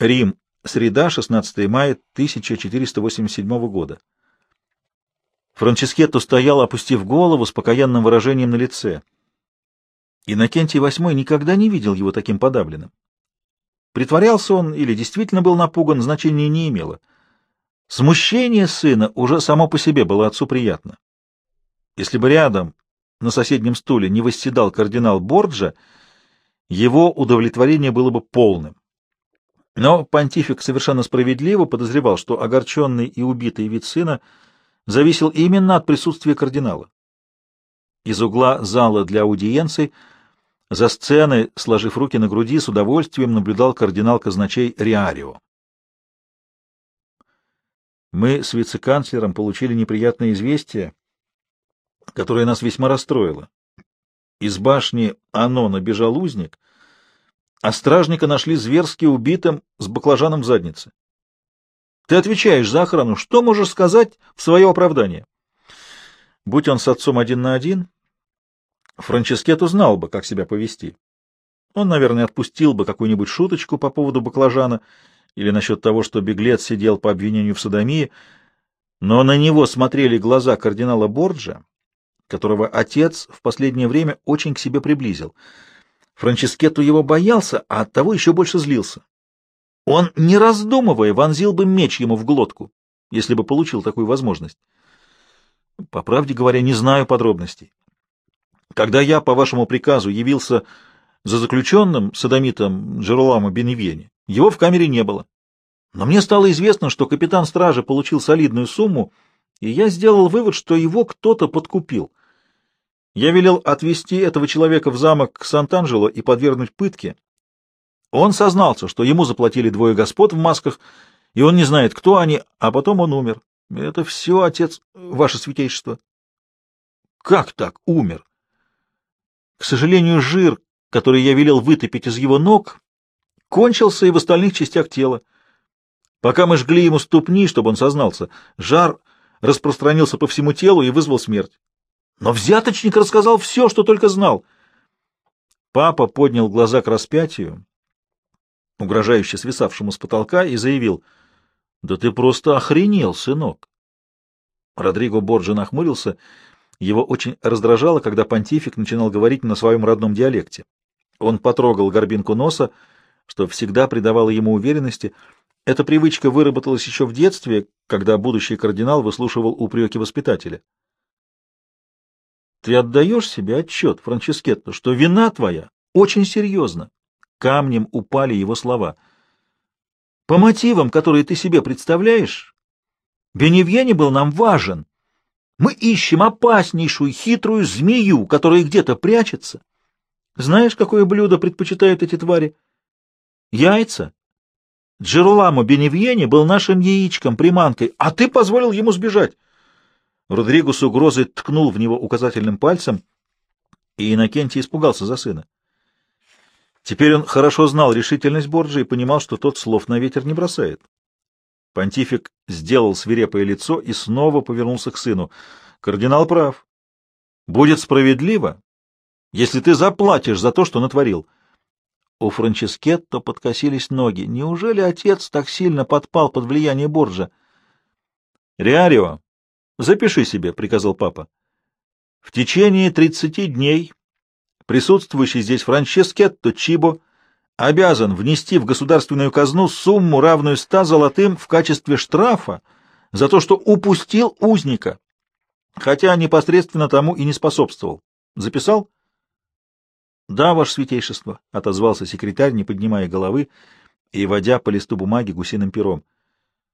Рим. Среда, 16 мая 1487 года. Франческетто стоял, опустив голову, с покаянным выражением на лице. Иннокентий VIII никогда не видел его таким подавленным. Притворялся он или действительно был напуган, значения не имело. Смущение сына уже само по себе было отцу приятно. Если бы рядом, на соседнем стуле, не восседал кардинал Борджа, его удовлетворение было бы полным. Но понтифик совершенно справедливо подозревал, что огорченный и убитый вид сына зависел именно от присутствия кардинала. Из угла зала для аудиенций за сценой, сложив руки на груди, с удовольствием наблюдал кардинал-казначей Риарио. Мы с вице-канцлером получили неприятное известие, которое нас весьма расстроило. Из башни Анона бежал узник, а стражника нашли зверски убитым с баклажаном в заднице. Ты отвечаешь за охрану. Что можешь сказать в свое оправдание? Будь он с отцом один на один, Франческет узнал бы, как себя повести. Он, наверное, отпустил бы какую-нибудь шуточку по поводу баклажана или насчет того, что беглец сидел по обвинению в садомии, но на него смотрели глаза кардинала Борджа, которого отец в последнее время очень к себе приблизил. Франческету его боялся, а оттого еще больше злился. Он, не раздумывая, вонзил бы меч ему в глотку, если бы получил такую возможность. По правде говоря, не знаю подробностей. Когда я, по вашему приказу, явился за заключенным садомитом Джероламо Беневьени, его в камере не было. Но мне стало известно, что капитан стражи получил солидную сумму, и я сделал вывод, что его кто-то подкупил. Я велел отвезти этого человека в замок Сант-Анджело и подвергнуть пытке. Он сознался, что ему заплатили двое господ в масках, и он не знает, кто они, а потом он умер. Это все, отец, ваше святейшество. Как так умер? К сожалению, жир, который я велел вытопить из его ног, кончился и в остальных частях тела. Пока мы жгли ему ступни, чтобы он сознался, жар распространился по всему телу и вызвал смерть. Но взяточник рассказал все, что только знал. Папа поднял глаза к распятию, угрожающе свисавшему с потолка, и заявил, «Да ты просто охренел, сынок!» Родриго Борджи нахмурился его очень раздражало, когда понтифик начинал говорить на своем родном диалекте. Он потрогал горбинку носа, что всегда придавало ему уверенности. Эта привычка выработалась еще в детстве, когда будущий кардинал выслушивал упреки воспитателя. «Ты отдаешь себе отчет, Франческетто, что вина твоя очень серьезна?» Камнем упали его слова. «По мотивам, которые ты себе представляешь, Беневьене был нам важен, мы ищем опаснейшую хитрую змею, которая где-то прячется. Знаешь, какое блюдо предпочитают эти твари? Яйца. Джероламо Беневьене был нашим яичком, приманкой, а ты позволил ему сбежать. Родриго с угрозой ткнул в него указательным пальцем, и Иннокентий испугался за сына. Теперь он хорошо знал решительность Борджа и понимал, что тот слов на ветер не бросает. Понтифик сделал свирепое лицо и снова повернулся к сыну. Кардинал прав. Будет справедливо, если ты заплатишь за то, что натворил. У Франческетто подкосились ноги. Неужели отец так сильно подпал под влияние Борджа? — Риарио, запиши себе, — приказал папа. — В течение тридцати дней присутствующий здесь Франческетто Чибо обязан внести в государственную казну сумму, равную ста золотым в качестве штрафа за то, что упустил узника, хотя непосредственно тому и не способствовал. Записал? — Да, ваше святейшество, — отозвался секретарь, не поднимая головы и водя по листу бумаги гусиным пером.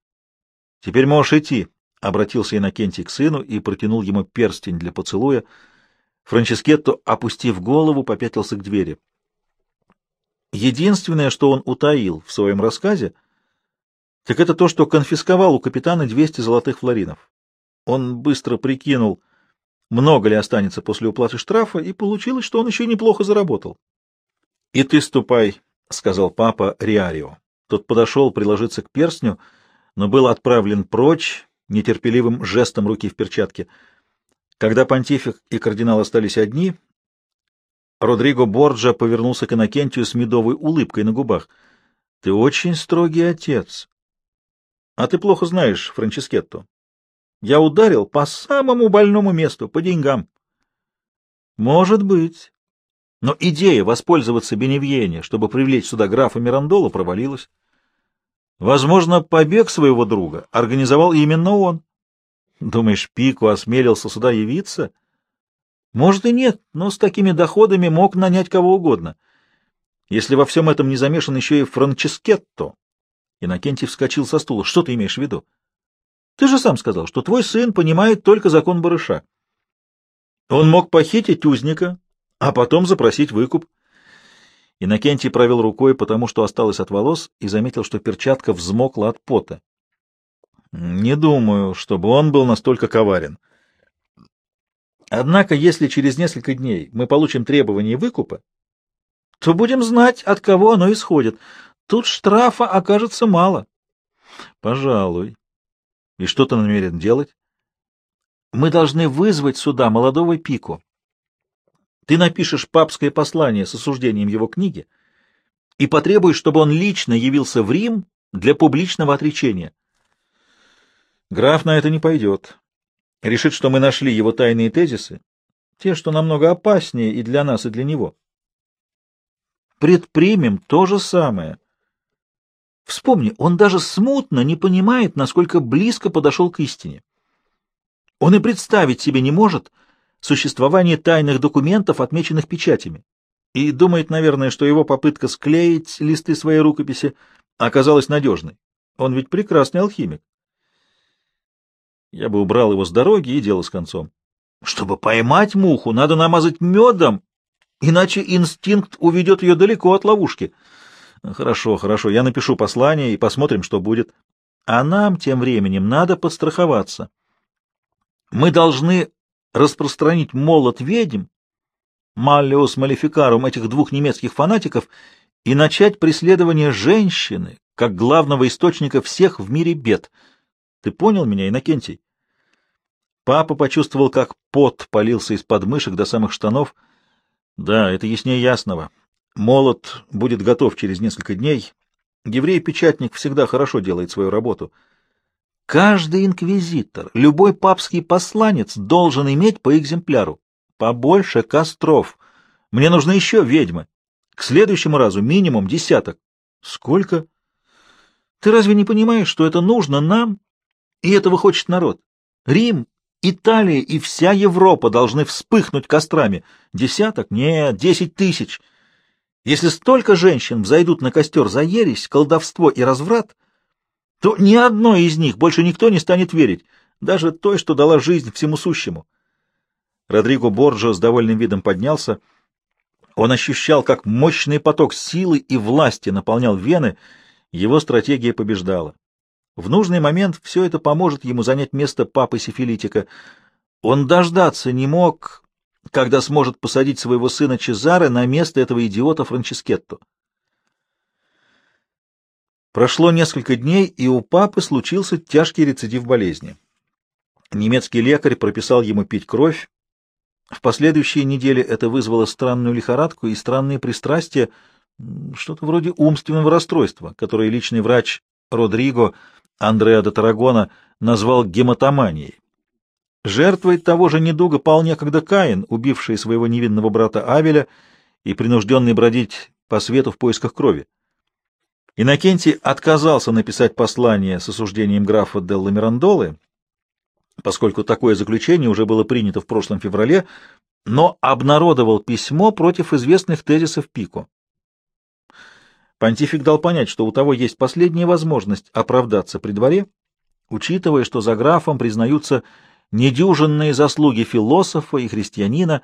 — Теперь можешь идти, — обратился Иннокентий к сыну и протянул ему перстень для поцелуя. Франческетто, опустив голову, попятился к двери. Единственное, что он утаил в своем рассказе, так это то, что конфисковал у капитана 200 золотых флоринов. Он быстро прикинул, много ли останется после уплаты штрафа, и получилось, что он еще неплохо заработал. — И ты ступай, — сказал папа Риарио. Тот подошел приложиться к перстню, но был отправлен прочь нетерпеливым жестом руки в перчатке. Когда понтифик и кардинал остались одни, Родриго Борджа повернулся к Иннокентию с медовой улыбкой на губах. Ты очень строгий отец. А ты плохо знаешь Франческетто. Я ударил по самому больному месту, по деньгам. Может быть. Но идея воспользоваться Беневьене, чтобы привлечь сюда графа Мирандола, провалилась. Возможно, побег своего друга организовал именно он. Думаешь, Пико осмелился сюда явиться? Может и нет, но с такими доходами мог нанять кого угодно. Если во всем этом не замешан еще и Франческетто. Иннокентий вскочил со стула. Что ты имеешь в виду? Ты же сам сказал, что твой сын понимает только закон барыша. Он мог похитить узника, а потом запросить выкуп. Иннокентий провел рукой, потому что осталось от волос, и заметил, что перчатка взмокла от пота. Не думаю, чтобы он был настолько коварен. Однако, если через несколько дней мы получим требование выкупа, то будем знать, от кого оно исходит. Тут штрафа окажется мало. Пожалуй. И что ты намерен делать? Мы должны вызвать сюда молодого Пику. Ты напишешь папское послание с осуждением его книги и потребуешь, чтобы он лично явился в Рим для публичного отречения. Граф на это не пойдет. Решит, что мы нашли его тайные тезисы, те, что намного опаснее и для нас, и для него. Предпримем то же самое. Вспомни, он даже смутно не понимает, насколько близко подошел к истине. Он и представить себе не может существование тайных документов, отмеченных печатями, и думает, наверное, что его попытка склеить листы своей рукописи оказалась надежной. Он ведь прекрасный алхимик. Я бы убрал его с дороги и дело с концом. Чтобы поймать муху, надо намазать медом, иначе инстинкт уведет ее далеко от ловушки. Хорошо, хорошо, я напишу послание и посмотрим, что будет. А нам тем временем надо подстраховаться. Мы должны распространить молот ведьм, Маллиус Малификарум этих двух немецких фанатиков и начать преследование женщины, как главного источника всех в мире бед. Ты понял меня, Иннокентий? Папа почувствовал, как пот полился из подмышек до самых штанов. Да, это яснее ясного. Молот будет готов через несколько дней. Еврей-печатник всегда хорошо делает свою работу — Каждый инквизитор, любой папский посланец должен иметь по экземпляру. Побольше костров. Мне нужны еще ведьмы. К следующему разу минимум десяток. Сколько? Ты разве не понимаешь, что это нужно нам? И этого хочет народ. Рим, Италия и вся Европа должны вспыхнуть кострами. Десяток? Нет, десять тысяч. Если столько женщин взойдут на костер за ересь, колдовство и разврат, то ни одной из них больше никто не станет верить, даже той, что дала жизнь всему сущему. Родриго Борджо с довольным видом поднялся. Он ощущал, как мощный поток силы и власти наполнял вены, его стратегия побеждала. В нужный момент все это поможет ему занять место папы Сифилитика. Он дождаться не мог, когда сможет посадить своего сына Чезаре на место этого идиота Франческетто. Прошло несколько дней, и у папы случился тяжкий рецидив болезни. Немецкий лекарь прописал ему пить кровь. В последующие недели это вызвало странную лихорадку и странные пристрастия, что-то вроде умственного расстройства, которое личный врач Родриго Андреа де Тарагона назвал гематоманией. Жертвой того же недуга пал некогда Каин, убивший своего невинного брата Авеля и принужденный бродить по свету в поисках крови. Иннокентий отказался написать послание с осуждением графа Делла Мирандолы, поскольку такое заключение уже было принято в прошлом феврале, но обнародовал письмо против известных тезисов Пико. Понтифик дал понять, что у того есть последняя возможность оправдаться при дворе, учитывая, что за графом признаются недюжинные заслуги философа и христианина.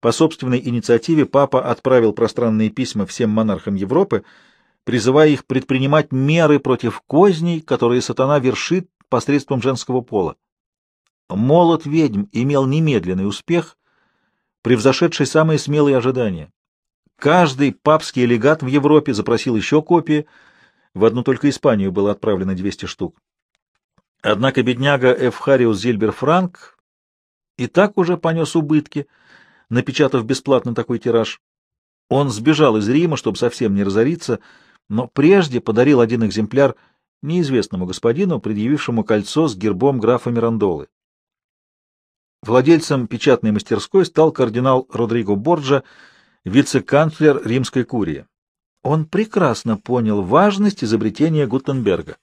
По собственной инициативе папа отправил пространные письма всем монархам Европы, призывая их предпринимать меры против козней, которые сатана вершит посредством женского пола. Молот ведьм имел немедленный успех, превзошедший самые смелые ожидания. Каждый папский легат в Европе запросил еще копии, в одну только Испанию было отправлено 200 штук. Однако бедняга Эфхариус Зильбер Франк и так уже понес убытки, напечатав бесплатно такой тираж. Он сбежал из Рима, чтобы совсем не разориться, но прежде подарил один экземпляр неизвестному господину, предъявившему кольцо с гербом графа Мирандолы. Владельцем печатной мастерской стал кардинал Родриго Борджа, вице-канцлер римской курии. Он прекрасно понял важность изобретения Гутенберга.